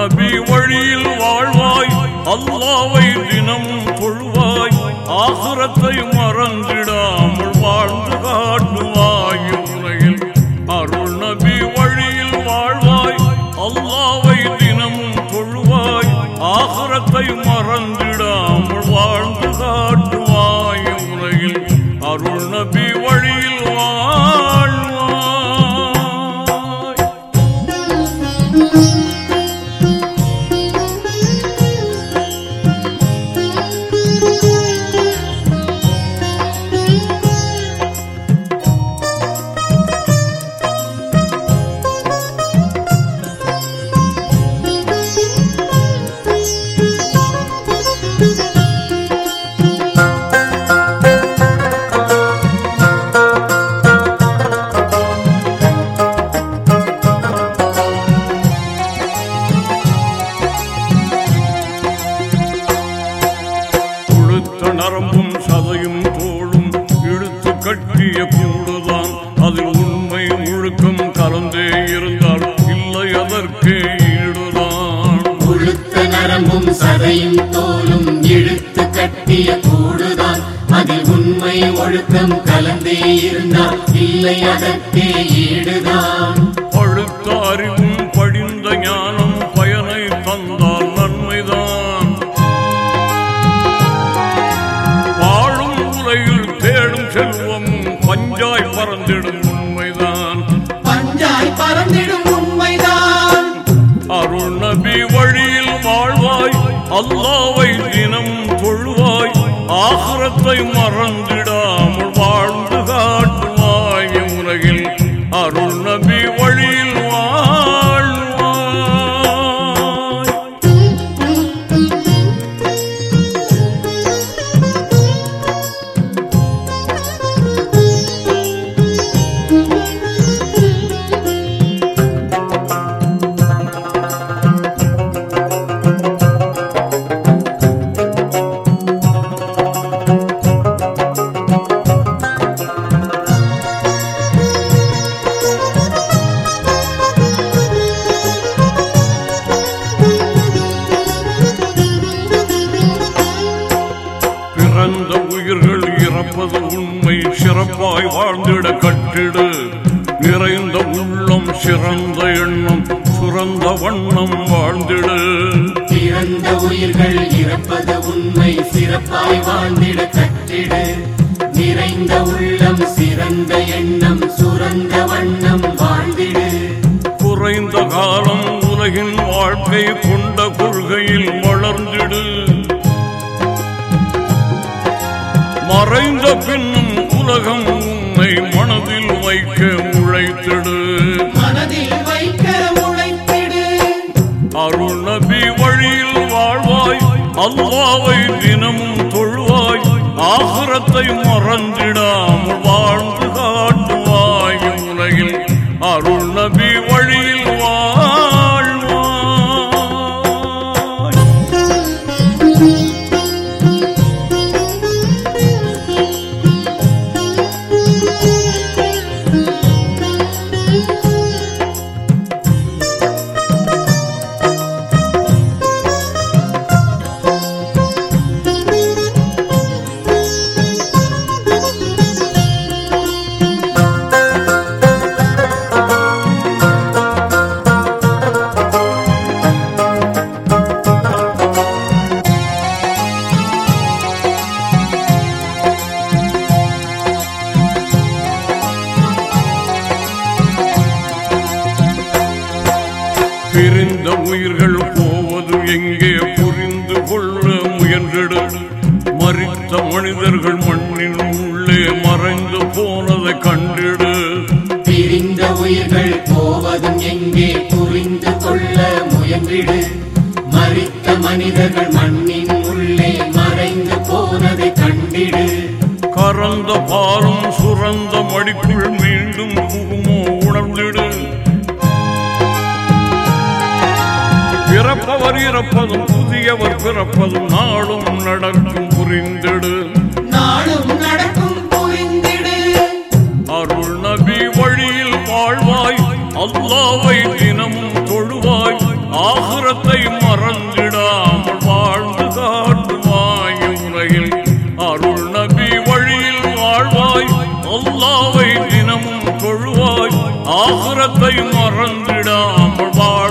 நபி வழியில் வாழ்வாய். அல்லாவை தினம் கொள்வாய் ஆசுரத்தை மறந்திடாமல் வாழ்ந்து காட்டுவாய். உலகில் அருள் நபி வழியில் வாழ்வாய். அல்லாவை தினம் கொள்வாய் ஆசுரத்தை மறந்து கலந்தே இருந்தால் இல்லை அதற்கே ஈடுதான் கொழுத்த நரம்பும் சதையும் தோலும் இழுத்து கட்டிய கூடுதான். அதில் உண்மை ஒழுக்கம் கலந்தே இருந்தால் இல்லை அதற்கே ஈடுதான். பழுத்த அறிவும் படிந்த ஞானம் பயனை தந்தால் நன்மைதான். வாழும் உலகில் தேடும் செல்வமும் பஞ்சாய் பறந்திடும். அல்லாவை தினம் தொழுவாய். ஆகரத்தை மறந்திடாமல் வாழ் பிறந்த உயிர்கள் இறப்பது உண்மை. சிறப்பாய் வாழ்ந்திட கட்டிடு. நிறைந்த உள்ளம் சிறந்த எண்ணம் சுரந்த வண்ணம் வாழ்ந்திடு. பிறந்த உயிர்கள் இறப்பது உண்மை. சிறப்பாய் வாழ்ந்திட கட்டிடு. நிறைந்த உள்ளம் சிறந்த எண்ணம் சுரந்த வண்ணம் வாழ்ந்திடு. குறைந்த காலம் உலகின் வாழ்க்கை கொண்ட கொள்கையில் வளர்ந்திடு. மறைந்த பின்னும் உலகம் உன்னை மனதில் வைக்க உழைத்திடு மனதில் வைக்க உழைத்திடு அருள் நபி வழியில் வாழ்வாய் அல்லாவை தினமும் தொழுவாய் ஆசுரத்தை மறந்திடாமல் வாழ்ந்து உயிர்கள் போவது எங்கே புரிந்து கொள்ள முயன்றிடு மறித்த மனிதர்கள் மண்ணின் உள்ளே மறைந்து போனதை கண்டிடு. பிரிந்த உயிர்கள் போவதும் எங்கே புரிந்து கொள்ள முயன்றிடு. மறித்த மனிதர்கள் மண்ணின் உள்ளே மறைந்து போனதை கண்டிடு. கறந்த பாலும் சுரந்த மடிக்குள் மீண்டும் புகுமோ உணர்ந்திடு. இறப்பவர் இறப்பதும் புதியவர் பிறப்பதும் நாளும் நடக்கும் புரிந்திடு. நாளும் நடக்கும் புரிந்திடு. அருள் நபி வழியில் வாழ்வாய் அல்லாவை தினமும் தொழுவாய் ஆகுரத்தை மறந்திடாமல் வாழ்ந்து காட்டுவாய் உலகில். அருள் நபி வழியில் வாழ்வாய் அல்லாவை தினமும் தொழுவாய் ஆகுரத்தை மறந்திடாமல் வாழ்